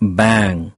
bang